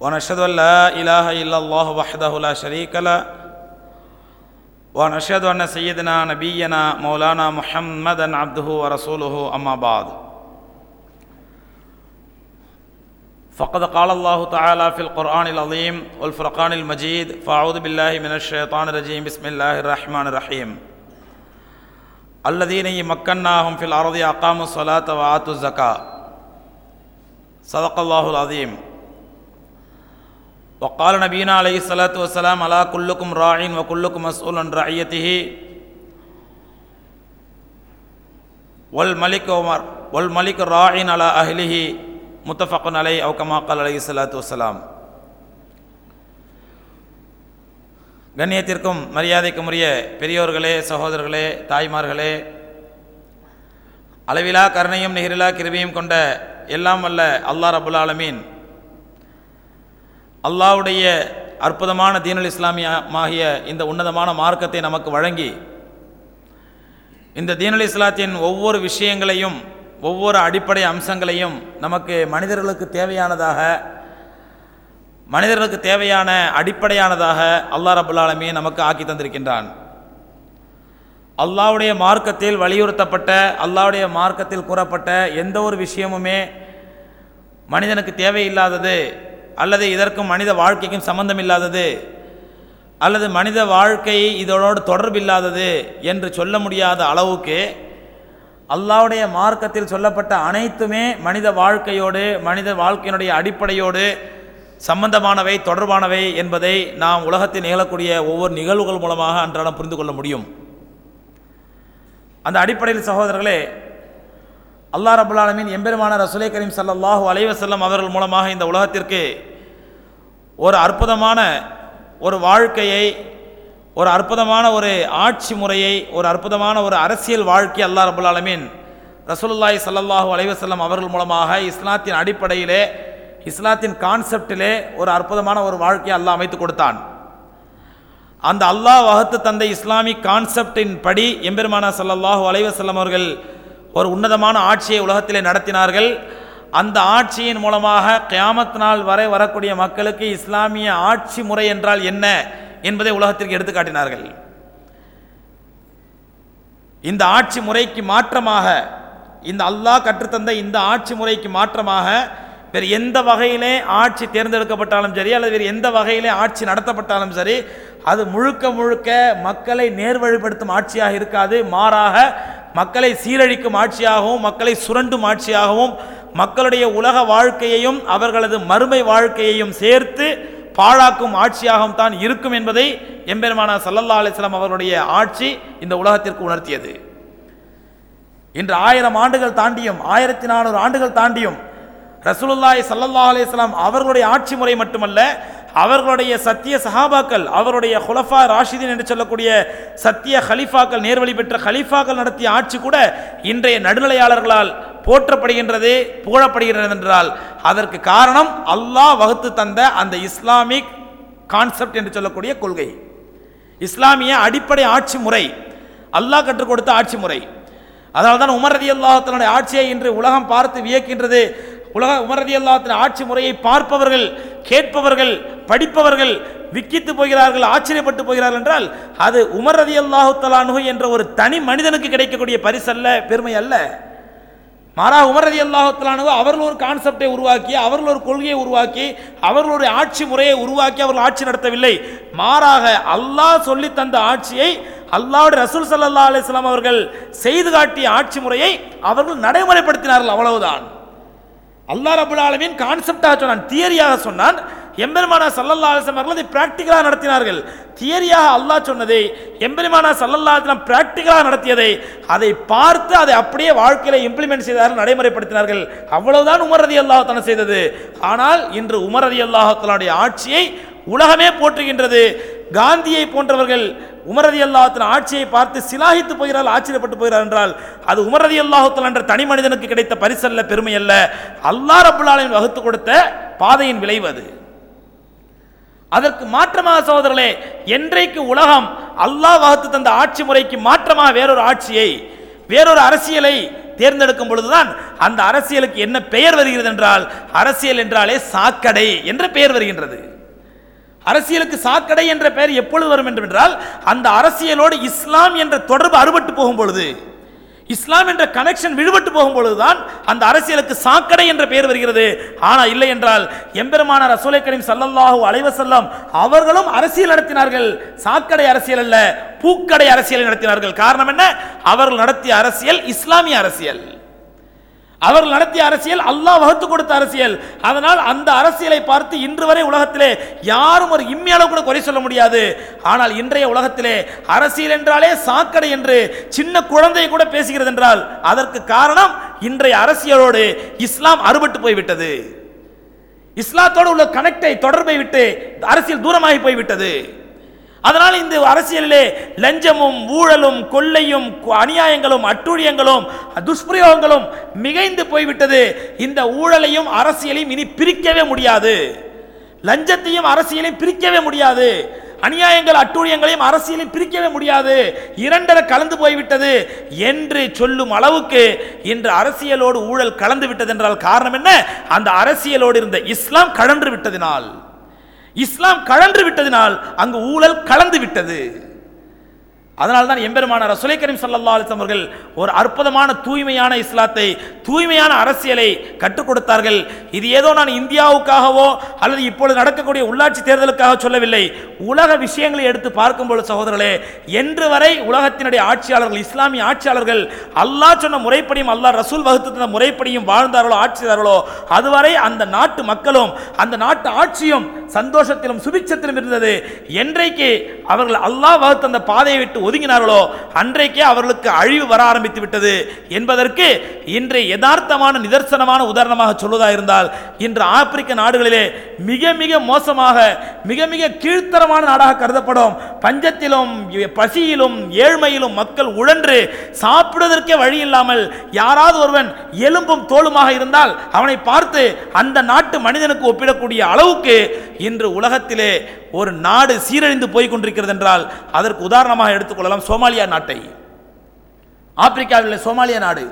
ونشهد أن لا إله إلا الله وحده لا شريك له ونشهد أن سيدنا نبينا مولانا محمدا عبده ورسوله أما بعد. فقد قال الله تعالى في القرآن العظيم والفرقان المجيد فأعوذ بالله من الشيطان الرجيم بسم الله الرحمن الرحيم. الذين مكناهم في الأرض أقاموا الصلاة وآتوا الزكاة. صدق الله العظيم. وقال نبينا عليه الصلاة والسلام على كلكم راع وكلكم مسؤول عن رعيته والملك عمر والملك راع على أهله متفق عليه أو كما قال عليه الصلاة والسلام கண்ணியத்திற்கும் மரியாதைக்கும் உரிய பெரியோர்களே சகோதரர்களே தாய்மார்களே அளவிலா கருணையும் நிகரிலா கிருபியும் கொண்ட எல்லாம் வல்ல அல்லாஹ் ரபுல் ஆலமீன் அல்லாவுடைய அற்புதமான தீனல் இஸ்லாமியமாகிய இந்த உன்னதமான மார்க்கத்தை நமக்கு வழங்கி இந்த தீனல் இஸ்லாத்தின் ஒவ்வொரு விஷயங்களையும் ஒவ்வொரு அடிப்படை அம்சங்களையும் நமக்கு மனிதர்களுக்கு தேவையானதாக மனிதர்களுக்கு தேவையான அடிப்படையானதாக அல்லா ரபுல் நமக்கு ஆக்கி தந்திருக்கின்றான். அல்லாவுடைய மார்க்கத்தில் வலியுறுத்தப்பட்ட அல்லாவுடைய மார்க்கத்தில் கூறப்பட்ட எந்த ஒரு விஷயமுமே மனிதனுக்கு தேவையில்லாதது அல்லது இதற்கும் மனித வாழ்க்கைக்கும் சம்பந்தம் இல்லாதது அல்லது மனித வாழ்க்கை இதனோடு தொடர்பில்லாதது என்று சொல்ல முடியாத அளவுக்கு அல்லாவுடைய மார்க்கத்தில் சொல்லப்பட்ட அனைத்துமே மனித வாழ்க்கையோடு மனித வாழ்க்கையினுடைய அடிப்படையோடு சம்பந்தமானவை தொடர்பானவை என்பதை நாம் உலகத்தில் நிகழக்கூடிய ஒவ்வொரு நிகழ்வுகள் மூலமாக அன்றாடம் புரிந்து கொள்ள முடியும். அந்த அடிப்படையில் சகோதரர்களே அல்லா ரபுல்லாலமின் எம்பெருமான ரசுலே கரீம் சல்லாஹூ அலைவசல்லம் அவர்கள் மூலமாக இந்த உலகத்திற்கு ஒரு அற்புதமான ஒரு வாழ்க்கையை ஒரு அற்புதமான ஒரு ஆட்சி முறையை ஒரு அற்புதமான ஒரு அரசியல் வாழ்க்கை அல்லா ரபுல்லாலமின் ரசூலுல்லாய் சல்லாஹூ அலைவசல்லம் அவர்கள் மூலமாக இஸ்லாத்தின் அடிப்படையிலே இஸ்லாத்தின் கான்செப்டிலே ஒரு அற்புதமான ஒரு வாழ்க்கையை அல்லாஹ் அமைத்து கொடுத்தான். அந்த அல்லாஹ் வகுத்து தந்த இஸ்லாமிக் கான்செப்டின் படி எம்பெருமானா சல்லாஹூ அலைவசல்லம் அவர்கள் ஒரு உன்னதமான ஆட்சியை உலகத்திலே நடத்தினார்கள். அந்த ஆட்சியின் மூலமாக கியாமத் நாள் வரை வரக்கூடிய மக்களுக்கு இஸ்லாமிய ஆட்சி முறை என்றால் என்ன என்பதை உலகத்திற்கு எடுத்துக்காட்டினார்கள். இந்த ஆட்சி முறைக்கு மாற்றமாக இந்த அல்லாஹ் கற்றுத்தந்த இந்த ஆட்சி முறைக்கு மாற்றமாக வேறு எந்த வகையிலே ஆட்சி தேர்ந்தெடுக்கப்பட்டாலும் சரி அல்லது வேறு எந்த வகையிலே ஆட்சி நடத்தப்பட்டாலும் சரி அது முழுக்க முழுக்க மக்களை நேர்வழிப்படுத்தும் ஆட்சியாக இருக்காது. மாறாக மக்களை சீரழிக்கும் ஆட்சியாகவும் மக்களை சுரண்டும் ஆட்சியாகவும் மக்களுடைய உலக வாழ்க்கையையும் அவர்களது மறுமை வாழ்க்கையையும் சேர்த்து பாழாக்கும் ஆட்சியாகவும் தான் இருக்கும் என்பதை எம்பெருமானா சல்லல்லா அலிஸ்லாம் அவர்களுடைய ஆட்சி இந்த உலகத்திற்கு உணர்த்தியது. இன்று ஆயிரம் ஆண்டுகள் தாண்டியும் ஆயிரத்தி நானூறு ஆண்டுகள் தாண்டியும் ரசூலுல்லாய் சல்லல்லா அலிஸ்லாம் அவர்களுடைய ஆட்சி முறை மட்டுமல்ல அவர்களுடைய சத்திய சஹாபாக்கள் அவருடைய ஹுலஃபா ராஷிதீன் என்று சொல்லக்கூடிய சத்திய ஹலிஃபாக்கள் நேர்வழி பெற்ற ஹலிஃபாக்கள் நடத்திய ஆட்சி கூட இன்றைய நடுநிலையாளர்களால் போற்றப்படுகின்றது புகழப்படுகின்றது என்றால் அதற்கு காரணம் அல்லாஹ் வகுத்து தந்த அந்த இஸ்லாமிக் கான்செப்ட் என்று சொல்லக்கூடிய கொள்கை. இஸ்லாமிய அடிப்படை ஆட்சி முறை அல்லாஹ் கற்றுக் கொடுத்த ஆட்சி முறை. அதனால்தான் உமர் ரதி அல்லாஹத்தினுடைய ஆட்சியை இன்று உலகம் பார்த்து வியக்கின்றது. உலக உமரதி அல்லாத்தின் ஆட்சி முறையை பார்ப்பவர்கள் கேட்பவர்கள் படிப்பவர்கள் விக்கித்து போகிறார்கள் ஆச்சரியப்பட்டு போகிறார்கள் என்றால் அது உமர் ரதி அல்லாஹு தலானு என்ற ஒரு தனி மனிதனுக்கு கிடைக்கக்கூடிய பரிசல்ல பெருமை அல்ல. மாறா உமர் ரதி அல்லாஹு அவர்கள் ஒரு கான்செப்டை உருவாக்கி அவர்கள் ஒரு கொள்கையை உருவாக்கி அவர்களுடைய ஆட்சி முறையை உருவாக்கி அவர்கள் ஆட்சி நடத்தவில்லை. மாறாக அல்லாஹ் சொல்லி தந்த ஆட்சியை அல்லாவுடைய ரசூல் சல்லா அலிஸ்லாம் அவர்கள் செய்து காட்டிய ஆட்சி முறையை அவர்கள் நடைமுறைப்படுத்தினார்கள் அவ்வளவுதான். அல்லா ரபுல் ஆலமின் கான்செப்டாக சொன்னான் தியரியாக சொன்னான். எம்பெருமானா சல்லல்லா அலிஸ்லாம் அவர்கள் அதை பிராக்டிக்கலாக நடத்தினார்கள். தியரியாக அல்லாஹ் சொன்னதை எம்பெருமானா சல்லல்லா அலிஸ்லாம் பிராக்டிக்கலாக நடத்தியதை அதை பார்த்து அதை அப்படியே வாழ்க்கையில் இம்ப்ளிமெண்ட் செய்தார்கள் நடைமுறைப்படுத்தினார்கள். அவ்வளவுதான் உமர் ரதி அல்லாஹ் செய்தது. ஆனால் இன்று உமர் ரதி அல்லாஹத்தலாவுடைய ஆட்சியை உலகமே போற்றுகின்றது. காந்தியை போன்றவர்கள் உமரதி அல்லாஹத்தின் ஆட்சியை பார்த்து சிலாகித்து போகிறார் ஆச்சரியப்பட்டு போகிறார் என்றால் அது உமரதி அல்லாஹுத்தல் என்ற தனி மனிதனுக்கு கிடைத்த பரிசல்ல பெருமை அல்ல. அல்லாஹ் ரபுல்லாலின் வகுத்து கொடுத்த பாதையின் விளைவு அது. அதற்கு மாற்றமாக சகோதரர்களே என்றைக்கு உலகம் அல்லாஹ் வகுத்து தந்த ஆட்சி முறைக்கு மாற்றமாக வேறொரு ஆட்சியை வேறொரு அரசியலை தேர்ந்தெடுக்கும் பொழுதுதான் அந்த அரசியலுக்கு என்ன பெயர் வருகிறது என்றால் அரசியல் என்றாலே சாக்கடை என்ற பெயர் வருகின்றது. அரசியலுக்கு சாக்கடை என்ற பெயர் எப்பொழுது வரும் என்றால் அந்த அரசியலோடு இஸ்லாம் என்ற தொடர்பு அறுபட்டு போகும் பொழுது இஸ்லாம் என்ற கனெக்ஷன் விடுபட்டு போகும் பொழுதுதான் அந்த அரசியலுக்கு சாக்கடை என்ற பெயர் வருகிறது. ஆனால் இல்லை என்றால் எம்பெருமானார் ரசூலை கரீம் சல்லல்லாஹூ அலைஹி அவர்களும் அரசியல் நடத்தினார்கள். சாக்கடை அரசியல் அல்ல பூக்கடை அரசியல் நடத்தினார்கள். காரணம் என்ன? அவர்கள் நடத்திய அரசியல் இஸ்லாமிய அரசியல். அவர்கள் நடத்திய அரசியல் அல்லாஹ் வகுத்து கொடுத்த அரசியல். அதனால் அந்த அரசியலை பார்த்து இன்று வரை உலகத்திலே யாரும் ஒரு இம்மி கூட குறை சொல்ல முடியாது. ஆனால் இன்றைய உலகத்திலே அரசியல் என்றாலே சாக்கடை என்று சின்ன குழந்தையை கூட பேசுகிறது என்றால் அதற்கு காரணம் இன்றைய அரசியலோடு இஸ்லாம் அறுபட்டு போய்விட்டது. இஸ்லாத்தோடு உள்ள கனெக்டை தொடர்பை விட்டு அரசியல் தூரமாகி போய்விட்டது. அதனால் இந்த அரசியலிலே லஞ்சமும் ஊழலும் கொள்ளையும் அநியாயங்களும் அட்டூழியங்களும் துஷ்பிரயோகங்களும் மிகைந்து போய்விட்டது. இந்த ஊழலையும் அரசியலையும் இனி பிரிக்கவே முடியாது. லஞ்சத்தையும் அரசியலையும் பிரிக்கவே முடியாது. அநியாயங்கள் அட்டூழியங்களையும் அரசியலையும் பிரிக்கவே முடியாது. இரண்டரை கலந்து போய்விட்டது என்று சொல்லும் அளவுக்கு இன்று அரசியலோடு ஊழல் கலந்து விட்டது என்றால் காரணம் என்ன? அந்த அரசியலோடு இருந்த இஸ்லாம் கழன்று விட்டதினால். இஸ்லாம் கழன்று விட்டதினால் அங்கு ஊழல் கலந்து விட்டது. அதனால் தான் எம்பெருமான ரசுலை கரீம் சல்லா அலிஸ்லாம் அவர்கள் ஒரு அற்புதமான தூய்மையான இஸ்லாத்தை தூய்மையான அரசியலை கற்றுக் கொடுத்தார்கள். இது ஏதோ நான் இந்தியாவுக்காகவோ அல்லது இப்பொழுது நடக்கக்கூடிய உள்ளாட்சி தேர்தலுக்காக சொல்லவில்லை. உலக விஷயங்களை எடுத்து பார்க்கும்போது சகோதரர்களே என்று வரை உலகத்தினுடைய ஆட்சியாளர்கள் இஸ்லாமிய ஆட்சியாளர்கள் அல்லாஹ் சொன்ன முறைப்படியும் அல்லாஹ் ரசூல் வகுத்து தந்த முறைப்படியும் வாழ்ந்தார்களோ ஆட்சியார்களோ அதுவரை அந்த நாட்டு மக்களும் அந்த நாட்டு ஆட்சியும் சந்தோஷத்திலும் சுபிச்சத்திலும் இருந்தது. என்றைக்கு அவர்கள் அல்லாஹ் வகுத்து அந்த பாதையை விட்டு ஒதுங்கினார்களோ? அன்றைக்கே அவர்களுக்கு அழிவு வர ஆரம்பித்து விட்டது. என்பதற்கு இன்றைய யதார்த்தமான நிதர்சனமான உதாரணமாக சொல்வதா இருந்தால் இன்று ஆப்பிரிக்க நாடுகளிலே மிக மிக மோசமாக மிக மிக கீழ்த்தரமான நாடாக கருதப்படும். பஞ்சத்திலும் பசியிலும் ஏழ்மையிலும் மக்கள் உழன்று சாப்பிடுவதற்கே வழி இல்லாமல் யாராவது ஒருவன் எலும்பும் தோலுமாக இருந்தால் அவனை பார்த்து அந்த நாட்டு மனிதனுக்கு ஒப்பிடக்கூடிய அளவுக்கு இன்று உலகத்திலே ஒரு நாடு சீரழிந்து போய் கொண்டிருக்கிறது என்றால் அதற்கு உதாரணமாக கொள்ளலாம். சோமாலியா நாட்டை. ஆப்பிரிக்காவில் சோமாலியா நாடு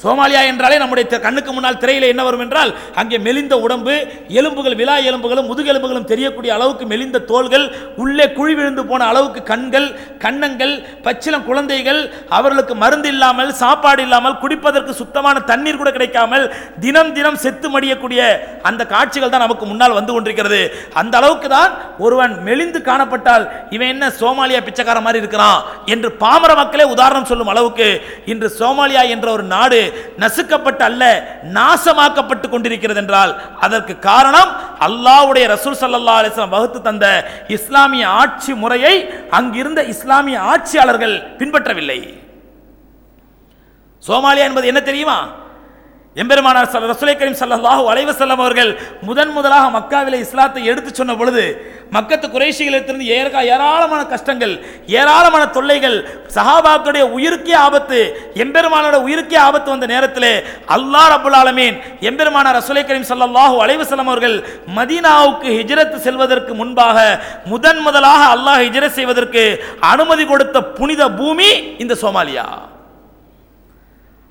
சோமாலியா என்றாலே நம்முடைய கண்ணுக்கு முன்னால் திரையில் என்ன வரும் என்றால் அங்கே மெலிந்த உடம்பு எலும்புகள் விழா எலும்புகளும் முதுகெலும்புகளும் தெரியக்கூடிய அளவுக்கு மெலிந்த தோள்கள் உள்ளே குழி விழுந்து போன அளவுக்கு கண்கள் கன்னங்கள் பச்சிலம் குழந்தைகள் அவர்களுக்கு மருந்து இல்லாமல் சாப்பாடு இல்லாமல் குடிப்பதற்கு சுத்தமான தண்ணீர் கூட கிடைக்காமல் தினம் தினம் செத்து மடியக்கூடிய அந்த காட்சிகள் தான் நமக்கு முன்னால் வந்து கொண்டிருக்கிறது. அந்த அளவுக்கு தான் ஒருவன் மெலிந்து காணப்பட்டால் இவன் என்ன சோமாலியா பிச்சைக்கார மாதிரி இருக்கிறான் என்று பாமர மக்களே உதாரணம் சொல்லும் அளவுக்கு இன்று சோமாலியா என்ற ஒரு நாடு நசுக்கப்பட்டு அல்ல நாசமாக்கப்பட்டு கொண்டிருக்கிறது என்றால் அதற்கு காரணம் அல்லாவுடைய ரசூல் சல்லா அலிஸ்லாம் வகுத்து தந்த இஸ்லாமிய ஆட்சி முறையை அங்கிருந்த இஸ்லாமிய ஆட்சியாளர்கள் பின்பற்றவில்லை. சோமாலியா என்பது என்ன தெரியுமா? எம்பெருமானார் ரசுலை கரீம் சல்லாஹூ அலைவசல்லம் அவர்கள் முதன் முதலாக மக்காவிலே இஸ்லாத்தை எடுத்து சொன்ன பொழுது மக்கத்து குறைசிகளிடத்திலிருந்து ஏற்கா ஏராளமான கஷ்டங்கள் ஏராளமான தொல்லைகள் சஹாபாக்களுடைய உயிருக்கே ஆபத்து எம்பெருமானோட உயிருக்கே ஆபத்து வந்த நேரத்திலே அல்லாஹ் ரப்பல் ஆலமீன் எம்பெருமான ரசுலை கரீம் ஸல்லல்லாஹு அலைஹி அவர்கள் மதீனாவுக்கு ஹிஜ்ரத் செல்வதற்கு முன்பாக முதன் முதலாக அல்லாஹ் ஹிஜரத் செய்வதற்கு அனுமதி கொடுத்த புனித பூமி இந்த சோமாலியா.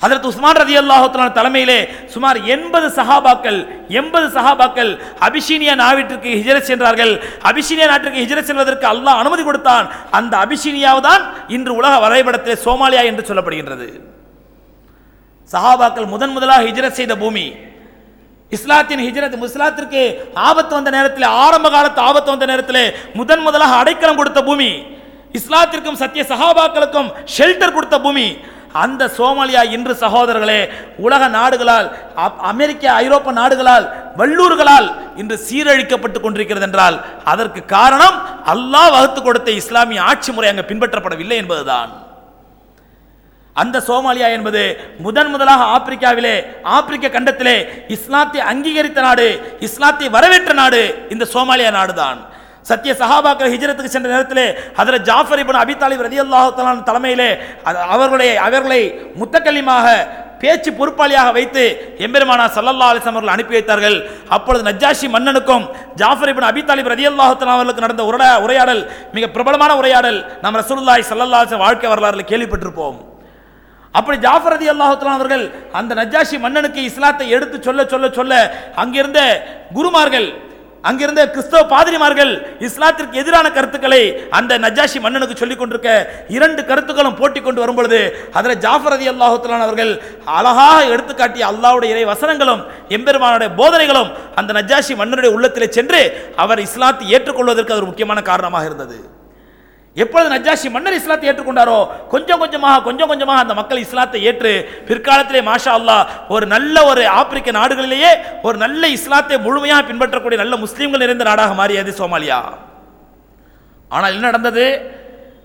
அதற்கு உஸ்மான் ரதி அல்லாஹுத்தலான தலைமையிலே சுமார் எண்பது சஹாபாக்கள் எண்பது சஹாபாக்கள் அபிஷீனியா நாவிட்டிற்கு ஹிஜரத் சென்றார்கள். அபிஷீனியா நாட்டிற்கு ஹிஜரத் செல்வதற்கு அல்லாஹ் அனுமதி கொடுத்தான். அந்த அபிஷீனியாவு தான் இன்று உலக வரைபடத்தில் சோமாலியா என்று சொல்லப்படுகின்றது. சஹாபாக்கள் முதன் முதலாக ஹிஜரத் செய்த பூமி. இஸ்லாத்தின் ஹிஜரத் முஸ்லாத்திற்கு ஆபத்து வந்த நேரத்தில் ஆரம்ப காலத்து ஆபத்து வந்த நேரத்தில் முதன் முதலாக அடைக்கலம் கொடுத்த பூமி. இஸ்லாத்திற்கும் சத்திய சஹாபாக்களுக்கும் ஷெல்டர் கொடுத்த பூமி. அந்த சோமாலியா இன்று சகோதரர்களே உலக நாடுகளால் அப்- அமெரிக்க ஐரோப்பா நாடுகளால் வல்லூர்களால் இன்று சீரழிக்கப்பட்டு கொண்டிருக்கிறது என்றால் அதற்கு காரணம் அல்லாஹ் வகுத்து கொடுத்த இஸ்லாமிய ஆட்சி முறை அங்கு பின்பற்றப்படவில்லை என்பதுதான். அந்த சோமாலியா என்பது முதன் முதலாக ஆப்பிரிக்காவிலே ஆப்பிரிக்க கண்டத்திலே இஸ்லாத்தை அங்கீகரித்த நாடு இஸ்லாத்தை வரவேற்ற நாடு இந்த சோமாலியா நாடுதான். சத்திய சஹாபாக்கள் ஹிஜரத்துக்கு சென்ற நேரத்தில் அதில் ஜாஃபர் இப்னு அபி தாலிப் ரலியல்லாஹு தலைமையிலே அது- அவர்களுடைய அவர்களை முத்தக்கல்லிமாக பேச்சு பொறுப்பாளியாக வைத்து எம்பெருமானா சல்லல்லா அலிஸ்லாம் அவர்கள் அனுப்பி வைத்தார்கள். அப்பொழுது நஜாஷி மன்னனுக்கும் ஜாஃபர் இபின் அபி தாலிப் ரலியல்லாஹு தஆலா அவர்களுக்கு நடந்த உரையா உரையாடல் மிக பிரபலமான உரையாடல் நம்ம ரசூலுல்லாஹி சல்லல்லா அலைஹி வாழ்க்கை வரலாறுல கேள்விப்பட்டிருப்போம். அப்படி ஜாஃபர் ரதி அல்லாஹுத்தலாம் அவர்கள் அந்த நஜாஷி மன்னனுக்கு இஸ்லாத்தை எடுத்து சொல்ல சொல்ல சொல்ல அங்கிருந்த குருமார்கள் அங்கிருந்த கிறிஸ்தவ பாதிரிமார்கள் இஸ்லாத்திற்கு எதிரான கருத்துக்களை அந்த நஜ்ஜாஷி மன்னனுக்கு சொல்லிக் கொண்டிருக்க இரண்டு கருத்துக்களும் போட்டி கொண்டு வரும்பொழுது அதில் ஜாஃபர் அதி அல்லாஹுத்தலான் அவர்கள் அழகாக எடுத்துக்காட்டிய அல்லாவுடைய இறை வசனங்களும் எம்பெருமானுடைய போதனைகளும் அந்த நஜாஷி மன்னனுடைய உள்ளத்தில் சென்று அவர் இஸ்லாத்தை ஏற்றுக்கொள்வதற்கு அது ஒரு முக்கியமான காரணமாக இருந்தது. எப்பொழுது நஜாஷி மன்னர் இஸ்லாத்தை ஏற்றுக்கொண்டாரோ கொஞ்சம் கொஞ்சமாக கொஞ்சம் கொஞ்சமாக அந்த மக்கள் இஸ்லாத்தை ஏற்று பிற்காலத்திலே மாஷா அல்லாஹ் ஒரு நல்ல ஒரு ஆப்பிரிக்க நாடுகளிலேயே ஒரு நல்ல இஸ்லாத்தை முழுமையாக பின்பற்றக்கூடிய நல்ல முஸ்லீம்கள் நிறைந்த நாடாக மாறியது சோமாலியா. ஆனால் என்ன நடந்தது?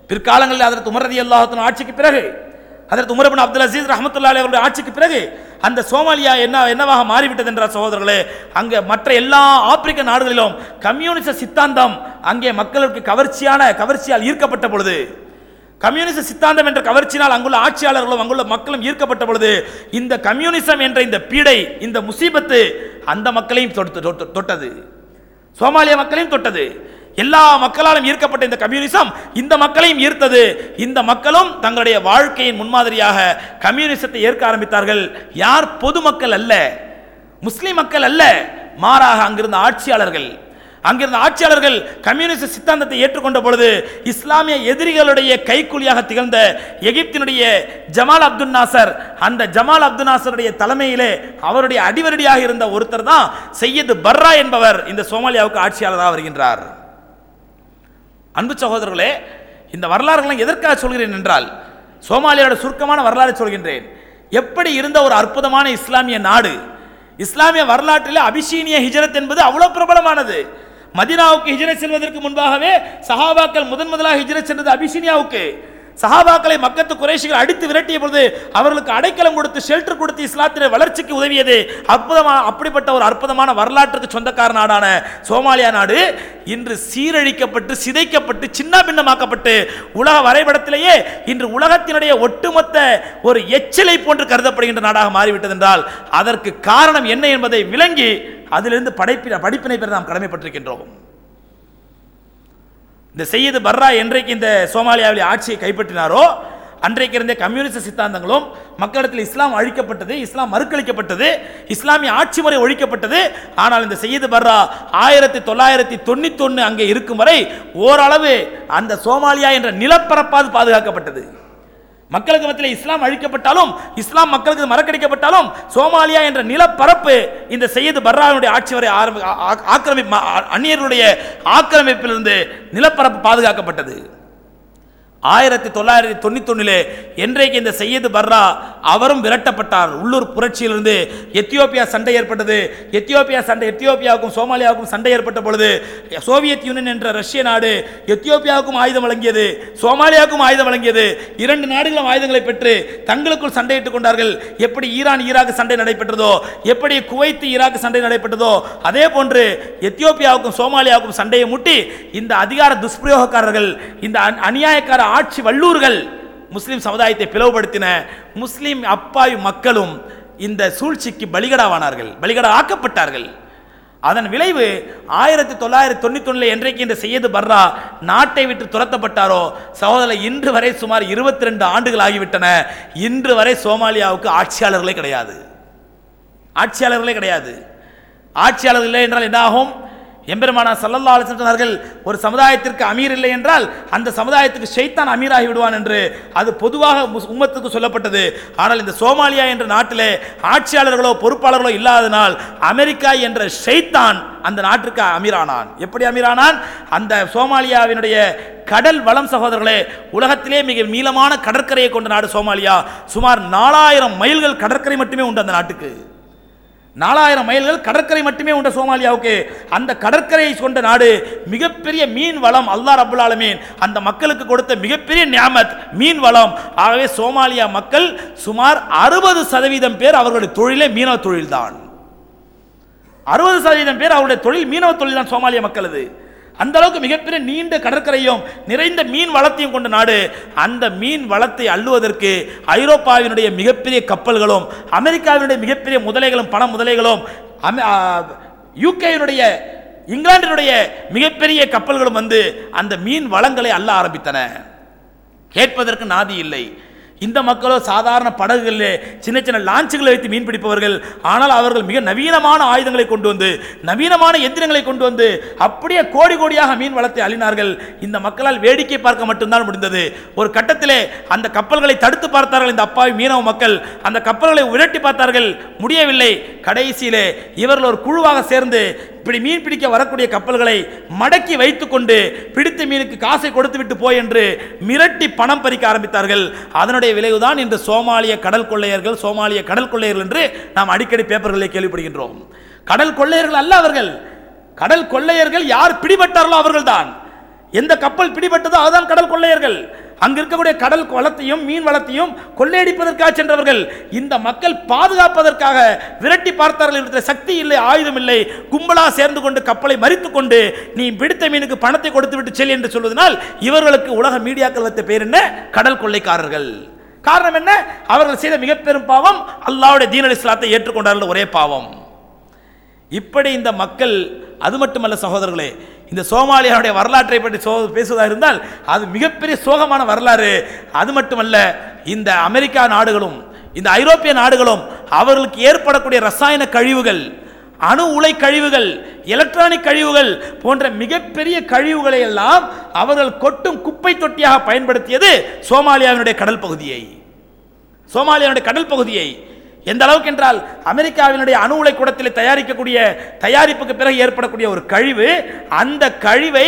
பிற்காலங்களில் அதற்கு உமரதி அல்லாஹத்தின் ஆட்சிக்கு பிறகு அதற்கு உமரபின் அப்துல் அசீஸ் ரஹமத்துல்லா அவருடைய ஆட்சிக்கு பிறகு அந்த சோமாலியா என்ன என்னவாக மாறிவிட்டது என்ற சகோதரர்களே? அங்கே மற்ற எல்லா ஆப்பிரிக்க நாடுகளிலும் கம்யூனிச சித்தாந்தம் அங்கே மக்களுக்கு கவர்ச்சியான கவர்ச்சியால் ஈர்க்கப்பட்ட பொழுது கம்யூனிச சித்தாந்தம் என்ற கவர்ச்சியினால் அங்குள்ள ஆட்சியாளர்களும் அங்குள்ள மக்களும் ஈர்க்கப்பட்ட பொழுது இந்த கம்யூனிசம் என்ற இந்த பீடை இந்த முசீபத்து அந்த மக்களையும் தொட்டு- தொட்டு- தொட்டது. சோமாலிய மக்களையும் தொட்டது. எல்லா மக்களாலும் ஈர்க்கப்பட்ட இந்த கம்யூனிசம் இந்த மக்களையும் ஈர்த்தது. இந்த மக்களும் தங்களுடைய வாழ்க்கையின் முன்மாதிரியாக கம்யூனிசத்தை ஏற்க ஆரம்பித்தார்கள். யார் பொதுமக்கள் அல்ல முஸ்லிம் மக்கள் அல்ல மாறாக அங்கிருந்த ஆட்சியாளர்கள். அங்கிருந்த ஆட்சியாளர்கள் கம்யூனிஸ்ட் சித்தாந்தத்தை ஏற்றுக்கொண்ட பொழுது இஸ்லாமிய எதிரிகளுடைய கைக்கூலியாக திகழ்ந்த எகிப்தினுடைய ஜமால் அப்துல் நாசர் அந்த ஜமால் அப்துல் நாசருடைய தலைமையிலே அவருடைய அடிவரடியாக இருந்த ஒருத்தர் தான் சையது பர்ரா என்பவர் இந்த சோமாலியாவுக்கு ஆட்சியாளராக வருகின்றார். அன்பு சகோதரர்களே இந்த வரலாறுகளை எதற்காக சொல்கிறேன் என்றால் சோமாலியாவோட சுருக்கமான வரலாறு சொல்கின்றேன். எப்படி இருந்த ஒரு அற்புதமான இஸ்லாமிய நாடு? இஸ்லாமிய வரலாற்றில் அபிஷீனிய ஹிஜரத் என்பது அவ்வளோ பிரபலமானது. மதினாவுக்கு ஹிஜரத் செல்வதற்கு முன்பாகவே சஹாபாக்கள் முதன் முதலாக ஹிஜரத் சென்றது அபிஷீனியாவுக்கு. சஹாபாக்களை மக்கத்து குறைஷிகள் அடித்து விரட்டிய பொழுது அவர்களுக்கு அடைக்கலம் கொடுத்து ஷெல்டர் கொடுத்து இஸ்லாத்தின வளர்ச்சிக்கு உதவியது. அற்புதமான அப்படிப்பட்ட ஒரு அற்புதமான வரலாற்றுக்கு சொந்தக்கார நாடான சோமாலியா நாடு இன்று சீரழிக்கப்பட்டு சிதைக்கப்பட்டு சின்ன பின்னமாக்கப்பட்டு உலக வரைபடத்திலேயே இன்று உலகத்தினுடைய ஒட்டுமொத்த ஒரு எச்சிலை போன்று கருதப்படுகின்ற நாடாக மாறிவிட்டது என்றால் அதற்கு காரணம் என்ன என்பதை விளங்கி அதிலிருந்து படைப்பின படிப்பினை பெற நாம் கடமைப்பட்டிருக்கின்றோம். இந்த செய்யது பர்ரா என்றைக்கு இந்த சோமாலியாவில் ஆட்சியை கைப்பற்றினாரோ அன்றைக்கு இருந்த கம்யூனிஸ்ட் சித்தாந்தங்களும் மக்களிடத்தில் இஸ்லாம் அழிக்கப்பட்டது இஸ்லாம் மறுக்களிக்கப்பட்டது இஸ்லாமிய ஆட்சி முறை ஒழிக்கப்பட்டது. ஆனால் இந்த செய்யது பர்ரா ஆயிரத்தி தொள்ளாயிரத்தி தொண்ணூத்தொன்று அங்கே இருக்கும் வரை ஓரளவு அந்த சோமாலியா என்ற நிலப்பரப்பாது பாதுகாக்கப்பட்டது. மக்களுக்கு மத்தியில் இஸ்லாம் அழிக்கப்பட்டாலும் இஸ்லாம் மக்களுக்கு மறக்கடிக்கப்பட்டாலும் சோமாலியா என்ற நிலப்பரப்பு இந்த செய்யது பர்ராவினுடைய ஆட்சி வரை ஆரம்பி ஆக்கிரமிப்பு அந்நியர்களுடைய ஆக்கிரமிப்பிலிருந்து நிலப்பரப்பு பாதுகாக்கப்பட்டது. ஆயிரத்தி தொள்ளாயிரத்தி தொண்ணூத்தொன்னிலே என்றைக்கு இந்த செய்யது பர்ரா அவரும் விரட்டப்பட்டார். உள்ளூர் புரட்சியிலிருந்து எத்தியோப்பியா சண்டை ஏற்பட்டது. எத்தியோப்பியா சண்டை எத்தியோப்பியாவுக்கும் சோமாலியாவுக்கும் சண்டை ஏற்பட்ட பொழுது சோவியத் யூனியன் என்ற ரஷ்ய நாடு எத்தியோப்பியாவுக்கும் ஆயுதம் வழங்கியது சோமாலியாவுக்கும் ஆயுதம் வழங்கியது. இரண்டு நாடுகளும் ஆயுதங்களை பெற்று தங்களுக்குள் சண்டையிட்டுக் கொண்டார்கள். எப்படி ஈரான் ஈராக் சண்டை நடைபெற்றதோ எப்படி குவைத் ஈராக் சண்டை நடைபெற்றதோ அதே போன்று எத்தியோப்பியாவுக்கும் சோமாலியாவுக்கும் சண்டையை முட்டி இந்த அதிகார துஷ்பிரயோகக்காரர்கள் இந்த அந்- அநியாயக்கார ஆட்சி வல்லூர்கள் முஸ்லீம் சமுதாயத்தை பிளவுபடுத்தின முஸ்லீம் அப்பாவி மக்களும் இந்த சூழ்ச்சிக்கு பலிகடாவானார்கள் பலிகடா ஆக்கப்பட்டார்கள் அதன் விளைவு ஆயிரத்தி தொள்ளாயிரத்தி தொண்ணூத்தி என்றைக்கு இந்த செய்யது பர்ரா நாட்டை விட்டு துரத்தப்பட்டாரோ சகோதரர் இன்று வரை சுமார் இருபத்தி ரெண்டு ஆண்டுகள் ஆகிவிட்டன. இன்று வரை சோமாலியாவுக்கு ஆட்சியாளர்களே கிடையாது. ஆட்சியாளர்களே கிடையாது. ஆட்சியாளர்களே இல்லை என்றால் என்ன ஆகும் எம்பெருமானா சல்லல்லா அலிஸ்லம் சொன்னார்கள் ஒரு சமுதாயத்திற்கு அமீர் இல்லை என்றால் அந்த சமுதாயத்துக்கு ஷைத்தான் அமீராகி விடுவான் என்று அது பொதுவாக உம்மத்துக்கு சொல்லப்பட்டது. ஆனால் இந்த சோமாலியா என்ற நாட்டிலே ஆட்சியாளர்களோ பொறுப்பாளர்களோ இல்லாதனால் அமெரிக்கா என்ற ஷைத்தான் அந்த நாட்டிற்கு அமீரானான். எப்படி அமீரானான்? அந்த சோமாலியாவினுடைய கடல் வளம் சகோதரர்களே உலகத்திலே மிக நீளமான கடற்கரையை கொண்ட நாடு சோமாலியா. சுமார் நாலாயிரம் மைல்கள் கடற்கரை மட்டுமே உண்டு அந்த நாட்டுக்கு. நாலாயிரம் மைல்கள் கடற்கரை மட்டுமே உண்ட சோமாலியாவுக்கு. அந்த கடற்கரையை கொண்ட நாடு மிகப்பெரிய மீன் வளம் அல்லாஹ் ரபுல் ஆலமீன் அந்த மக்களுக்கு கொடுத்த மிகப்பெரிய நியாமத் மீன் வளம். ஆகவே சோமாலியா மக்கள் சுமார் அறுபது சதவீதம் பேர் அவர்களுடைய தொழிலே மீனவ தொழில்தான். அறுபது சதவீதம் பேர் அவருடைய தொழில் மீனவ தொழில் தான் சோமாலிய மக்களது. அந்த அளவுக்கு மிகப்பெரிய நீண்ட கடற்கரையும் நிறைந்த மீன் வளத்தையும் கொண்ட நாடு. அந்த மீன் வளத்தை அள்ளுவதற்கு ஐரோப்பாவினுடைய மிகப்பெரிய கப்பல்களும் அமெரிக்காவினுடைய மிகப்பெரிய முதலைகளும் பண முதலைகளும் யூகேயினுடைய இங்கிலாந்தினுடைய மிகப்பெரிய கப்பல்களும் வந்து அந்த மீன் வளங்களை அள்ள ஆரம்பித்தன. கேட்பதற்கு நாதி இல்லை. இந்த மக்களோ சாதாரண படகுகளிலே சின்ன சின்ன லான்ச்சுகளை வைத்து மீன் பிடிப்பவர்கள். ஆனால் அவர்கள் மிக நவீனமான ஆயுதங்களை கொண்டு வந்து நவீனமான எந்திரங்களை கொண்டு வந்து அப்படியே கோடி கோடியாக மீன் வளத்தை அழினார்கள் இந்த மக்களால் வேடிக்கை பார்க்க மட்டும்தான் முடிந்தது. ஒரு கட்டத்திலே அந்த கப்பல்களை தடுத்து பார்த்தார்கள் இந்த அப்பாவி மீனவ மக்கள். அந்த கப்பல்களை உரட்டி பார்த்தார்கள். முடியவில்லை. கடைசியிலே இவர்கள் ஒரு குழுவாக சேர்ந்து இப்படி மீன் பிடிக்க வரக்கூடிய கப்பல்களை மடக்கி வைத்துக்கொண்டு பிடித்த மீனுக்கு காசை கொடுத்து விட்டு போய் என்று மிரட்டி பணம் பறிக்க ஆரம்பித்தார்கள். அதனுடைய விளைவுதான் இன்று சோமாலிய கடல் கொள்ளையர்கள் சோமாலிய கடல் கொள்ளையர்கள் என்று நாம் அடிக்கடி பேப்பர்களில் கேள்விப்படுகின்றோம். கடல் கொள்ளையர்கள் அல்ல அவர்கள். கடல் கொள்ளையர்கள் யார் பிடிபட்டார்களோ அவர்கள்தான். எந்த கப்பல் பிடிபட்டதோ அதுதான் கடல் கொள்ளையர்கள். அங்க இருக்கக்கூடிய கடல் வளத்தையும் மீன் வளத்தையும் கொள்ளையடிப்பதற்காக சென்றவர்கள் இந்த மக்கள் பாதுகாப்பதற்காக விரட்டி பார்த்தார்கள் என்ற சக்தி இல்லை ஆயுதம் இல்லை. கும்பலா சேர்ந்து கொண்டு கப்பலை மறித்து கொண்டு நீ பிடித்த மீனுக்கு பணத்தை கொடுத்து விட்டு செல் என்று சொல்வதனால் இவர்களுக்கு உலக மீடியாக்கள் வைத்த பேர் என்ன? கடல் கொள்ளைக்காரர்கள். காரணம் என்ன? அவர்கள் செய்த மிக பெரும் பாவம் அல்லாவுடைய தீன இஸ்லாத்தை ஏற்றுக்கொண்டார்கள் ஒரே பாவம். இப்படி இந்த மக்கள் அது மட்டுமல்ல சகோதரர்களே இந்த சோமாலியாவுடைய வரலாற்றை பற்றி சோ பேசுவதாக இருந்தால் அது மிகப்பெரிய சோகமான வரலாறு. அது மட்டுமல்ல இந்த அமெரிக்கா நாடுகளும் இந்த ஐரோப்பிய நாடுகளும் அவர்களுக்கு ஏற்படக்கூடிய ரசாயன கழிவுகள் அணு உலை கழிவுகள் எலக்ட்ரானிக் கழிவுகள் போன்ற மிகப்பெரிய கழிவுகளை எல்லாம் அவர்கள் கொட்டும் குப்பை தொட்டியாக பயன்படுத்தியது சோமாலியாவினுடைய கடல் பகுதியை. சோமாலியாவுடைய கடல் பகுதியை. எந்த அளவுக்கு என்றால் அமெரிக்காவினுடைய அணு உலை கூடத்தில் தயாரிக்கக்கூடிய தயாரிப்புக்கு பிறகு ஏற்படக்கூடிய ஒரு கழிவு அந்த கழிவை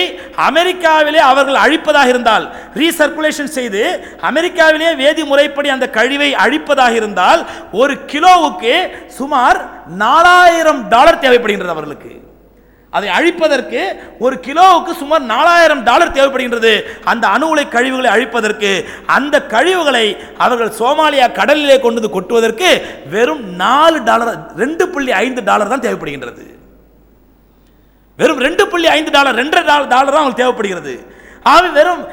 அமெரிக்காவிலே அவர்கள் அழிப்பதாக இருந்தால் ரீசர்க்குலேஷன் செய்து அமெரிக்காவிலே வேதி முறைப்படி அந்த கழிவை அழிப்பதாக இருந்தால் ஒரு கிலோவுக்கு சுமார் நாலாயிரம் டாலர் தேவைப்படுகின்றது அவர்களுக்கு. அதை அழிப்பதற்கு ஒரு கிலோவுக்கு சுமார் நாலாயிரம் டாலர் தேவைப்படுகின்றது. அந்த அணு உலை கழிவுகளை அழிப்பதற்கு அந்த கழிவுகளை அவர்கள் சோமாலியா கடலிலே கொண்டு வந்து கொட்டுவதற்கு வெறும் நாலு டாலர் ரெண்டு புள்ளி ஐந்து டாலர் தான் தேவைப்படுகின்றது. வெறும் ரெண்டு புள்ளி ஐந்து டாலர் ரெண்டரை டாலர் டாலர் தான் அவங்களுக்கு தேவைப்படுகிறது. ஆவி வெறும்.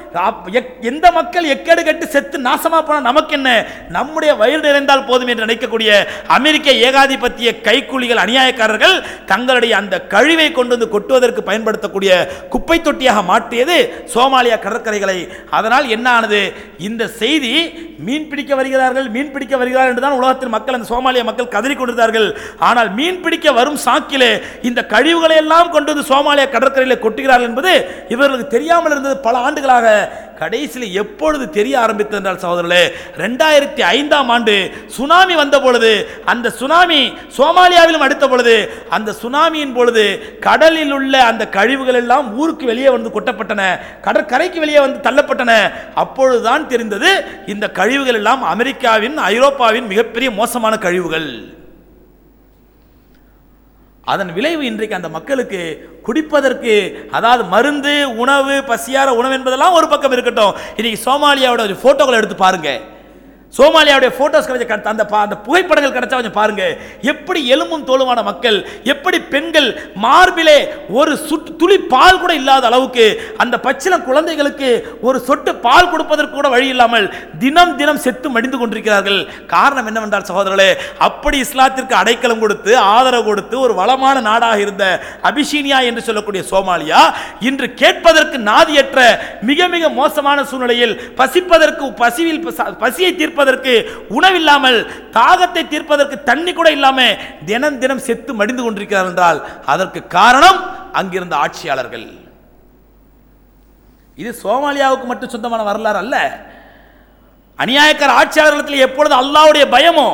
எக்- எந்த மக்கள் எக்கேடு கட்டு செத்து நாசமா போன நமக்கு என்ன நம்முடைய வயிறு நிறைந்தால் போதும் என்று நினைக்கக்கூடிய அமெரிக்க ஏகாதிபத்திய கைக்கூலிகள் அநியாயக்காரர்கள் தங்களுடைய அந்த கழிவை கொண்டு வந்து கொட்டுவதற்கு பயன்படுத்தக்கூடிய குப்பை தொட்டியாக மாற்றியது சோமாலியா கடற்கரைகளை. அதனால் என்ன ஆனது? இந்த செய்தி மீன் பிடிக்க வருகிறார்கள் மீன் பிடிக்க வருகிறார்கள் என்றுதான் உலகத்தில் மக்கள் அந்த சோமாலிய மக்கள் கதறி கொண்டிருந்தார்கள். ஆனால் மீன் பிடிக்க வரும் சாக்கிலே இந்த கழிவுகளை எல்லாம் கொண்டு வந்து சோமாலியா கடற்கரையில் கொட்டுகிறார்கள் என்பது இவர்களுக்கு தெரியாமல் இருந்தது பல ஆண்டுகளாக கடைசியில் எப்பொழுது தெரிய ஆரம்பித்தது என்றால் சகோதரர்களே ரெண்டாயிரத்தி ஐந்தாம் ஆண்டு சுனாமி வந்த பொழுது அந்த சுனாமி சோமாலியாவிலும் அடுத்த பொழுது அந்த சுனாமியின் பொழுது கடலில் உள்ள அந்த கழிவுகள் எல்லாம் ஊருக்கு வெளியே வந்து கொட்டப்பட்டன கடற்கரைக்கு வெளியே வந்து தள்ளப்பட்டன. அப்பொழுதுதான் தெரிந்தது இந்த கழிவுகள் எல்லாம் அமெரிக்காவின் ஐரோப்பாவின் மிகப்பெரிய மோசமான கழிவுகள். அதன் விளைவு இன்றைக்கு அந்த மக்களுக்கு குடிப்பதற்கு அதாவது மருந்து உணவு பசியார உணவு என்பதெல்லாம் ஒரு பக்கம் இருக்கட்டும். இன்னைக்கு சோமாலியாவோட ஒரு போட்டோக்களை எடுத்து பாருங்கள் சோமாலியாவுடைய போட்டோஸ் கிடைச்ச கிடைத்த அந்த அந்த புகைப்படங்கள் கிடைச்சா கொஞ்சம் பாருங்க. எப்படி எலும்பும் தோலுமான மக்கள் எப்படி பெண்கள் மார்பிலே ஒரு சுட்டு துளி பால் கூட இல்லாத அளவுக்கு அந்த பச்சில குழந்தைகளுக்கு ஒரு சொட்டு பால் கொடுப்பதற்கு கூட வழி இல்லாமல் தினம் தினம் செத்து மடிந்து கொண்டிருக்கிறார்கள். காரணம் என்னவென்றால் சகோதரர்களே அப்படி இஸ்லாத்திற்கு அடைக்கலம் கொடுத்து ஆதரவு கொடுத்து ஒரு வளமான நாடாக இருந்த அபிஷீனியா என்று சொல்லக்கூடிய சோமாலியா இன்று கேட்பதற்கு நாதியற்ற மிக மிக மோசமான சூழ்நிலையில் பசிப்பதற்கு பசியில் பச- பசியை தீர்ப்பதற்கு தீர்ப்பதற்கு உணவில்லாமல் தாகத்தை தீர்ப்பதற்கு தண்ணி கூட இல்லாமல் தினம் தினம் செத்து மடிந்து கொண்டிருக்கிறார் என்றால் அதற்கு காரணம் அங்கிருந்த ஆட்சியாளர்கள். இது சோமாலியாவுக்கு மட்டும் சொந்தமான வரலாறு அல்ல. அநியாயக்கார ஆட்சியாளர்களிடத்தில் எப்பொழுது அல்லாவுடைய பயமோ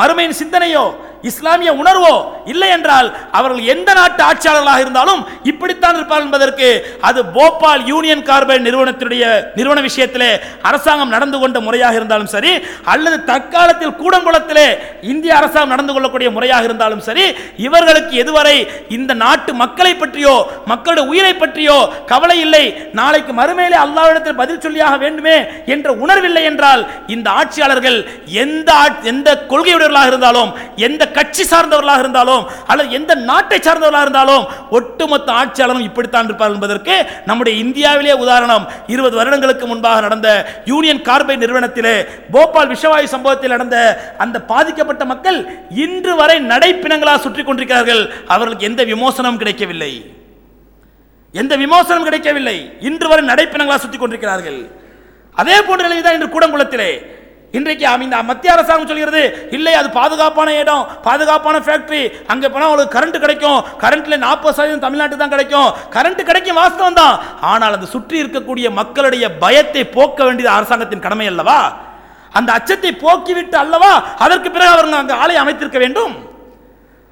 மறுமையின் சிந்தனையோ இஸ்லாமிய உணர்வோ இல்லை என்றால் அவர்கள் எந்த நாட்டு ஆட்சியாளர்களாக இருந்தாலும் இப்படித்தான் இருப்பார்கள் என்பதற்கு அது போபால் யூனியன் கார்பைடு நிறுவனத்தினுடைய நிறுவன விஷயத்திலே அரசாங்கம் நடந்து கொண்ட முறையாக இருந்தாலும் சரி அல்லது தற்காலத்தில் கூடங்குளத்திலே இந்திய அரசாங்கம் நடந்து கொள்ளக்கூடிய முறையாக இருந்தாலும் சரி இவர்களுக்கு எதுவரை இந்த நாட்டு மக்களை பற்றியோ மக்களுடைய உயிரை பற்றியோ கவலை இல்லை. நாளைக்கு மறுமையிலே அல்லாவிடத்தில் பதில் சொல்லியாக வேண்டுமே என்ற உணர்வில்லை என்றால் இந்த ஆட்சியாளர்கள் எந்த எந்த கொள்கையுடையவர்களாக இருந்தாலும் எந்த கட்சி சார்ந்தவர்களாக இருந்தாலும் அல்லது எந்த நாட்டை சார்ந்தவர்களாக இருந்தாலும் ஒட்டுமொத்த ஆட்சியாளரும் இப்படித்தான் இருப்பார் என்பதற்கு நம்முடைய இந்தியாவிலே உதாரணம். இருபது வருடங்களுக்கு முன்பாக நடந்த யூனியன் கார்பைட் நிறுவனத்திலே போபால் விஷவாயு சம்பவத்தில் நடந்த அந்த பாதிக்கப்பட்ட மக்கள் இன்று வரை நடைப்பிணங்களாக சுற்றி கொண்டிருக்கிறார்கள். அவர்களுக்கு எந்த விமோசனமும் கிடைக்கவில்லை. எந்த விமோசனம் கிடைக்கவில்லை. இன்று வரை நடைப்பிணங்களாக சுற்றி கொண்டிருக்கிறார்கள். அதே போன்ற நிலைதான் இன்று கூடங்குளத்திலே இன்றைக்கு இந்த மத்திய அரசாங்கம் சொல்கிறது இல்லை அது பாதுகாப்பான இடம் பாதுகாப்பான ஃபேக்டரி அங்கே போனால் உங்களுக்கு கரண்ட் கிடைக்கும். கரண்ட்ல நாற்பது சதவீதம் தமிழ்நாட்டு தான் கிடைக்கும். கரண்ட் கிடைக்கும் வாஸ்தவம் தான். ஆனால் அது சுற்றி இருக்கக்கூடிய மக்களுடைய பயத்தை போக்க வேண்டியது அரசாங்கத்தின் கடமை அல்லவா? அந்த அச்சத்தை போக்கிவிட்டு அல்லவா? அதற்கு பிறகு அவர்கள் அங்கே ஆலை அமைத்திருக்க வேண்டும்.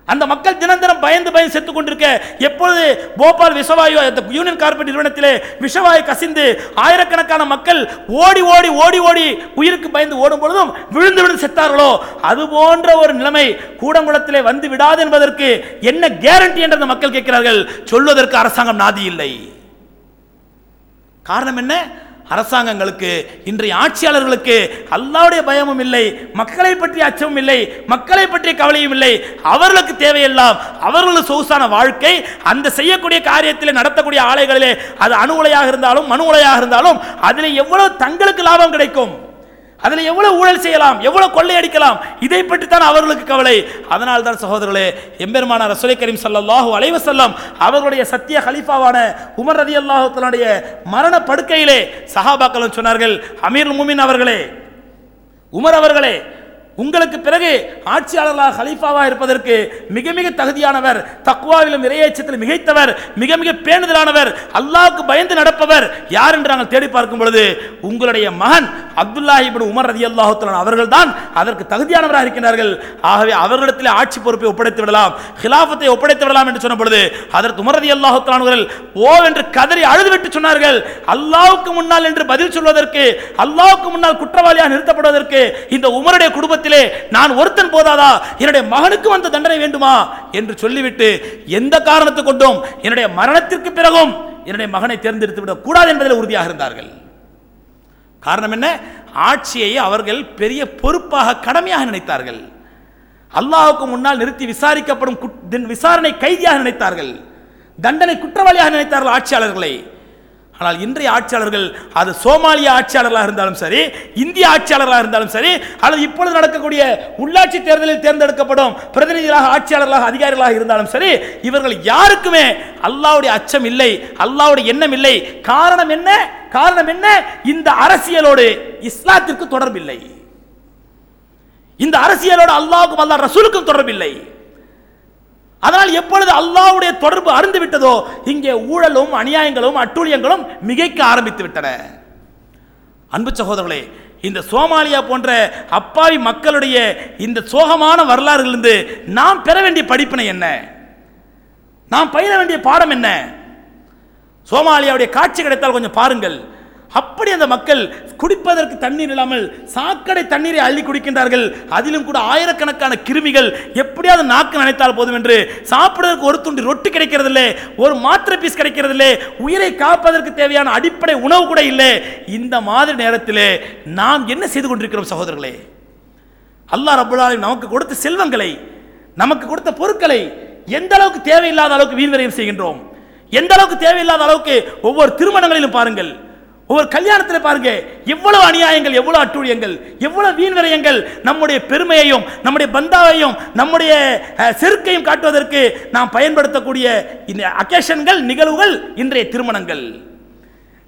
அந்த மக்கள் தினம் தினம் பயந்து பயந்து செத்துக் கொண்டிருக்க எப்பொழுது போபால் விஷவாயு அந்த யூனியன் கார்பெட் நிறுவனத்திலே விஷவாயு கசிந்து ஆயிரக்கணக்கான மக்கள் ஓடி ஓடி ஓடி ஓடி உயிருக்கு பயந்து ஓடும் பொழுதும் விழுந்து விழுந்து செத்தார்களோ? அது போன்ற ஒரு நிலைமை கூடங்குளத்திலே வந்து விடாது என்பதற்கு என்ன கேரண்டி என்று அந்த மக்கள் கேட்கிறார்கள்? சொல்வதற்கு அரசாங்கம் நாதி இல்லை. காரணம் என்ன? அரசாங்கங்களுக்கு இன்றைய ஆட்சியாளர்களுக்கு அல்லாவுடைய பயமும் இல்லை மக்களை பற்றிய அச்சமும் இல்லை மக்களை பற்றிய கவலையும் இல்லை. அவர்களுக்கு தேவையெல்லாம் அவர்களுக்கு சொகுசான வாழ்க்கை அந்த செய்யக்கூடிய காரியத்தில் நடத்தக்கூடிய ஆலைகளிலே அது அணு உலையாக இருந்தாலும் மனு உலையாக இருந்தாலும் அதில் எவ்வளவு தங்களுக்கு லாபம் கிடைக்கும்? அதில் எவ்வளவு ஊழல் செய்யலாம் எவ்வளவு கொள்ளையடிக்கலாம் இதை பற்றி தான் அவர்களுக்கு கவலை. அதனால் தான் சகோதரர்களே எம்பெருமான ரசோலை கரீம் சல்லாஹூ அலைஹி வஸல்லம் அவர்களுடைய சத்திய ஹலீஃபாவான உமர் ரதி தன்னுடைய மரண படுக்கையிலே சஹாபாக்களும் சொன்னார்கள் அமீர் முமின் அவர்களே உமர் அவர்களே உங்களுக்கு பிறகு ஆட்சியாளர்களாக ஹலீஃபாவாக இருப்பதற்கு மிக மிக தகுதியானவர் தக்குவாவிலும் இறையச்சத்தில் மிகைத்தவர் மிக மிக பேணுதலானவர் அல்லாவுக்கு பயந்து நடப்பவர் யார் என்று நாங்கள் தேடி பார்க்கும் பொழுது உங்களுடைய மகன் அப்துல்லாஹி உமர் ரதி தஆலா அவர்கள் தான் அதற்கு தகுதியானவராக இருக்கின்றார்கள். ஆகவே அவர்களிடத்தில் ஆட்சி பொறுப்பை ஒப்படைத்து விடலாம் ஹிலாஃபத்தை ஒப்படைத்து விடலாம் என்று சொன்ன பொழுது அதற்கு உமர் ரதி தஆலா அவர்கள் ஓ என்று கதறி அழுதுவிட்டு சொன்னார்கள். அல்லாவுக்கு முன்னால் என்று பதில் சொல்வதற்கு அல்லாவுக்கு முன்னால் குற்றவாளியாக நிறுத்தப்படுவதற்கு இந்த உமருடைய குடும்பத்தில் நான் ஒருத்தன் போதாதா? என்னுடைய மகனுக்கு வந்த தண்டனை வேண்டுமா? என்று சொல்லிவிட்டு எந்த காரணத்தை கொண்டும் என்னுடைய மரணத்திற்கு பிறகும் என்னுடைய மகனை தேர்ந்தெடுத்து விடக் கூடாது என்பதில் உறுதியாக இருந்தார்கள். காரணம் என்ன? ஆட்சியை அவர்கள் பெரிய பொறுப்பாக கடமையாக நினைத்தார்கள். அல்லாஹுக்கு முன்னால் நிறுத்தி விசாரிக்கப்படும் குட்- தின் விசாரணை கைதியாக நினைத்தார்கள். தண்டனை குற்றவாளியாக நினைத்தார்கள் ஆட்சியாளர்களை. ஆனால் இன்றைய ஆட்சியாளர்கள் அது சோமாலிய ஆட்சியாளர்களாக இருந்தாலும் சரி இந்திய ஆட்சியாளர்களாக இருந்தாலும் சரி அல்லது இப்பொழுது நடக்கக்கூடிய உள்ளாட்சி தேர்தலில் தேர்ந்தெடுக்கப்படும் பிரதிநிதிகளாக ஆட்சியாளர்களாக அதிகாரிகளாக இருந்தாலும் சரி இவர்கள் யாருக்குமே அல்லாவுடைய அச்சம் இல்லை அல்லாவுடைய எண்ணம் இல்லை. காரணம் என்ன? காரணம் என்ன? இந்த அரசியலோடு இஸ்லாத்திற்கு தொடர்பில்லை. இந்த அரசியலோடு அல்லாவுக்கும் அல்லா ரசூலுக்கும் தொடர்பில்லை. அதனால் எப்பொழுது அல்லாவுடைய தொடர்பு அருந்து விட்டதோ இங்கே ஊழலும் அநியாயங்களும் அட்டூழியங்களும் மிகைக்க ஆரம்பித்து விட்டன. அன்பு சகோதரர்களே இந்த சோமாலியா போன்ற அப்பாவி மக்களுடைய இந்த சோகமான வரலாறுகளிலிருந்து நாம் பெற வேண்டிய படிப்பினை என்ன? நாம் பயில வேண்டிய பாடம் என்ன? சோமாலியாவுடைய காட்சி கிடைத்தால் கொஞ்சம் பாருங்கள். அப்படி அந்த மக்கள் குடிப்பதற்கு தண்ணீர் இல்லாமல் சாக்கடை தண்ணீரை அள்ளி குடிக்கின்றார்கள். அதிலும் கூட ஆயிரக்கணக்கான கிருமிகள் எப்படியாவது நாக்கு நினைத்தால் போதும் என்று சாப்பிடுவதற்கு ஒரு துண்டு ரொட்டி கிடைக்கிறதில்லை ஒரு மாத்திரை பீஸ் கிடைக்கிறதில்லை உயிரை காப்பதற்கு தேவையான அடிப்படை உணவு கூட இல்லை. இந்த மாதிரி நேரத்தில் நாம் என்ன செய்து கொண்டிருக்கிறோம் சகோதரர்களே? அல்லாஹ் ரப்பல் நமக்கு கொடுத்த செல்வங்களை நமக்கு கொடுத்த பொருட்களை எந்த அளவுக்கு தேவையில்லாத அளவுக்கு வீண் விரயம் செய்கின்றோம்? எந்த அளவுக்கு தேவையில்லாத அளவுக்கு ஒவ்வொரு திருமணங்களிலும் பாருங்கள். ஒரு கல்யாணத்தில் பாருங்க எவ்வளவு அநியாயங்கள் எவ்வளவு அட்டூழியங்கள் எவ்வளவு வீண்விரயங்கள் நம்முடைய பெருமையையும் நம்முடைய பந்தாவையும் நம்முடைய செருக்கையும் காட்டுவதற்கு நாம் பயன்படுத்தக்கூடிய இந்த அக்கேஷன்கள் நிகழ்வுகள் இன்றைய திருமணங்கள்.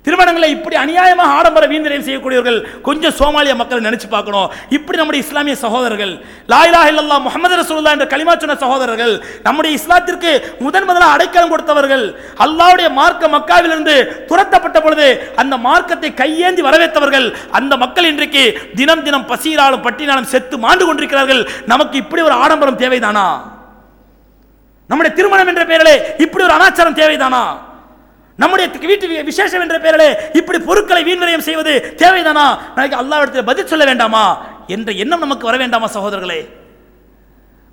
திருமணங்களை இப்படி அநியாயமாக ஆடம்பர வீந்தரையில் செய்யக்கூடியவர்கள் கொஞ்சம் சோமாலிய மக்களை நினைச்சு பார்க்கணும். இப்படி நம்முடைய இஸ்லாமிய சகோதரர்கள் லாயிலா இல்லல்லா முகமது ரசூல்லா என்ற களிமா சொன்ன சகோதரர்கள் நம்முடைய இஸ்லாத்திற்கு முதன் முதலாக அடைக்கலம் கொடுத்தவர்கள் அல்லாவுடைய மார்க்க மக்காவிலிருந்து துரத்தப்பட்ட பொழுது அந்த மார்க்கத்தை கையேந்தி வரவேற்றவர்கள் அந்த மக்கள் இன்றைக்கு தினம் தினம் பசியினாலும் பட்டினாலும் செத்து மாண்டு கொண்டிருக்கிறார்கள். நமக்கு இப்படி ஒரு ஆடம்பரம் தேவைதானா? நம்முடைய திருமணம் என்ற பெயரிலே இப்படி ஒரு அனாச்சாரம் தேவைதானா? நம்முடைய வீட்டு விசேஷம் என்ற பெயரிலே இப்படி பொருட்களை வீண்விரயம் செய்வது தேவைதானா? நாளைக்கு அல்லாவிடத்தில் பதில் சொல்ல வேண்டாமா? என்ற எண்ணம் நமக்கு வர வேண்டாமா சகோதரர்களே?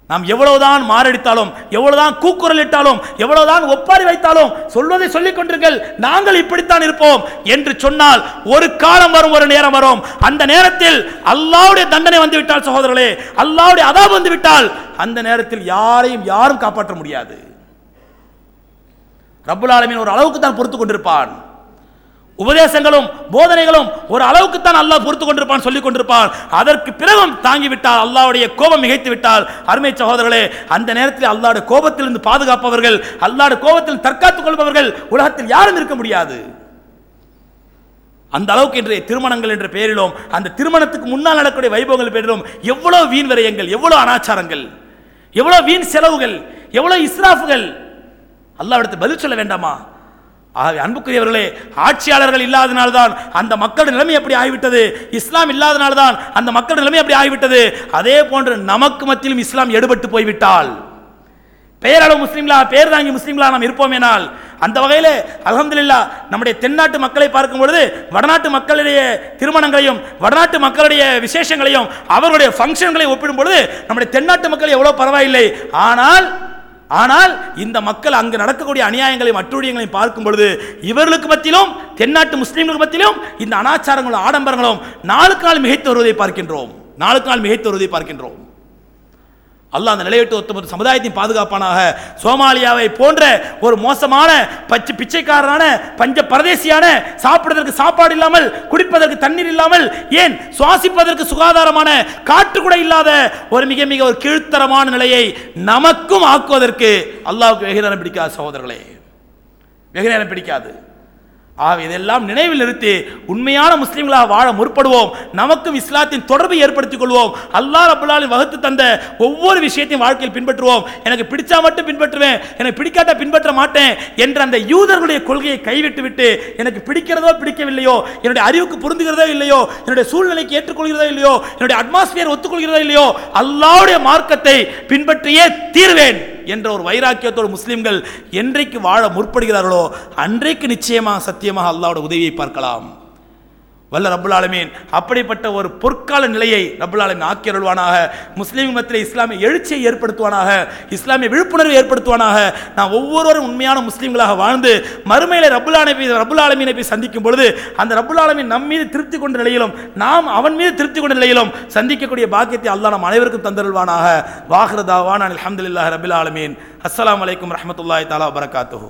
நாம் எவ்வளவுதான் மாரடித்தாலும் எவ்வளவுதான் கூக்குரல் இட்டாலும் எவ்வளவுதான் ஒப்பாரி வைத்தாலும் சொல்வதை சொல்லிக் கொண்டிருங்கள் நாங்கள் இப்படித்தான் இருப்போம் என்று சொன்னால் ஒரு காலம் வரும் ஒரு நேரம் வரும். அந்த நேரத்தில் அல்லாவுடைய தண்டனை வந்து விட்டால் சகோதரர்களே அல்லாவுடைய அதாவது வந்து விட்டால் அந்த நேரத்தில் யாரையும் யாரும் காப்பாற்ற முடியாது. ரப்புல் ஆலமீன் ஒரு அளவுக்கு தான் பொறுத்து கொண்டிருப்பான். உபதேசங்களும் போதனைகளும் ஒரு அளவுக்கு தான் அல்லாஹ் பொறுத்து கொண்டிருப்பான் சொல்லிக் கொண்டிருப்பான். அதற்கு பிறகும் தாங்கிவிட்டால் அல்லாவுடைய கோபம் மிகைத்து விட்டால். அருமை சகோதரர்களே அந்த நேரத்தில் அல்லாஹ்வுடைய கோபத்திலிருந்து பாதுகாப்பவர்கள் அல்லாட கோபத்தில் தற்காத்துக் கொள்பவர்கள் உலகத்தில் யாரும் இருக்க முடியாது. அந்த அளவுக்கு இன்றைய திருமணங்கள் என்ற பெயரிலும் அந்த திருமணத்துக்கு முன்னால் நடக்கக்கூடிய வைபவங்கள் பெயரிலும் எவ்வளவு வீண் விரயங்கள் எவ்வளவு அனாச்சாரங்கள் எவ்வளவு வீண் செலவுகள் எவ்வளவு இஸ்ராஃபுகள் அல்லாவிடத்தில் பதில் சொல்ல வேண்டாமா? ஆகவே அன்புக்குரியவர்களே ஆட்சியாளர்கள் இல்லாதனால்தான் அந்த மக்களுடைய நிலைமை எப்படி ஆகிவிட்டது? இஸ்லாம் இல்லாதனால்தான் அந்த மக்களுடைய நிலைமை எப்படி ஆகிவிட்டது? அதே போன்று நமக்கு மத்தியிலும் இஸ்லாம் எடுபட்டு போய்விட்டால் பெயரளவு முஸ்லீம்களா பேர் தாங்கி முஸ்லீம்களா நாம் இருப்போமேனால் அந்த வகையில் அலமதுல்லா நம்முடைய தென்னாட்டு மக்களை பார்க்கும் பொழுது வடநாட்டு மக்களுடைய திருமணங்களையும் வடநாட்டு மக்களுடைய விசேஷங்களையும் அவர்களுடைய ஃபங்க்ஷன்களையும் ஒப்பிடும் பொழுது நம்முடைய தென்னாட்டு மக்கள் எவ்வளோ பரவாயில்லை. ஆனால் ஆனால் இந்த மக்கள் அங்கு நடக்கக்கூடிய அநியாயங்களையும் அட்டுழியங்களையும் பார்க்கும் பொழுது இவர்களுக்கு பற்றிலும் தென்னாட்டு முஸ்லீம்களுக்கு பற்றிலும் இந்த அனாச்சாரங்களும் ஆடம்பரங்களும் நாளுக்கு நாள் மிகைத்து வருவதை பார்க்கின்றோம். நாளுக்கு நாள் மிகைத்து வருவதை பார்க்கின்றோம். அல்லாஹ் அந்த நிலையற்ற ஒத்துமொத்த சமுதாயத்தின் பாதுகாப்பானாக. சோமாலியாவை போன்ற ஒரு மோசமான பச்சை பிச்சைக்காரரான பஞ்ச பரதேசியான சாப்பிடுவதற்கு சாப்பாடு இல்லாமல் குடிப்பதற்கு தண்ணீர் இல்லாமல் ஏன் சுவாசிப்பதற்கு சுகாதாரமான காற்று கூட இல்லாத ஒரு மிக மிக ஒரு கீழ்த்தரமான நிலையை நமக்கும் ஆக்குவதற்கு அல்லாவுக்கு வெகு நேரம் பிடிக்காது சகோதரர்களே. வெகு நேரம் பிடிக்காது. ஆகவே இதெல்லாம் நினைவில் நிறுத்தி உண்மையான முஸ்லீம்களாக வாழ முற்படுவோம். நமக்கும் இஸ்லாத்தின் தொடர்பை ஏற்படுத்திக் கொள்வோம். அல்லாஹ் ரபுல்லாலின் வகுத்து தந்த ஒவ்வொரு விஷயத்தையும் வாழ்க்கையில் பின்பற்றுவோம். எனக்கு பிடிச்சா மட்டும் பின்பற்றுவேன். எனக்கு பிடிக்காட்டா பின்பற்ற மாட்டேன் என்ற அந்த யூதர்களுடைய கொள்கையை கைவிட்டு விட்டு எனக்கு பிடிக்கிறதோ பிடிக்கவில்லையோ என்னுடைய அறிவுக்கு பொருந்துகிறதோ இல்லையோ என்னுடைய சூழ்நிலைக்கு ஏற்றுக்கொள்கிறதோ இல்லையோ என்னுடைய அட்மாஸ்பியர் ஒத்துக்கொள்கிறதோ இல்லையோ அல்லாவுடைய மார்க்கத்தை பின்பற்றியே தீர்வேன். என்ற ஒரு வைராக்கியத்தோடு முஸ்லிம்கள் என்றைக்கு வாழ முற்படுகிறார்களோ அன்றைக்கு நிச்சயமாக சத்தியமாக அல்லாவோட உதவியை பார்க்கலாம். வல்ல ரபுல் ஆலமீன். அப்படிப்பட்ட ஒரு பொற்கால நிலையை ரபுல் ஆலமீன் ஆக்கி அருள்வானாக முஸ்லீம் மத்தியில் இஸ்லாமிய எழுச்சியை ஏற்படுத்துவானாக. இஸ்லாமிய விழிப்புணர்வு ஏற்படுத்துவானாக. நான் ஒவ்வொருவரும் உண்மையான முஸ்லீம்களாக வாழ்ந்து மறுமையில ரபுல் ஆலமி ரபுல் ஆலமீனை போய் சந்திக்கும் பொழுது அந்த ரபுல் ஆலமீன் நம் மீது திருப்தி கொண்ட நிலையிலும் நாம் அவன் மீது திருப்தி கொண்ட நிலையிலும் சந்திக்கக்கூடிய பாக்கியத்தை அல்லாஹ் நம் அனைவருக்கும் தந்தருள்வானாக. வாஹ்ரதாவான் அலமதுல்லா ரபில் ஆலமீன். அஸ்ஸலாமு அலைக்கும் ரஹ்மத்துல்லாஹி தாலா வபரகாத்துஹு.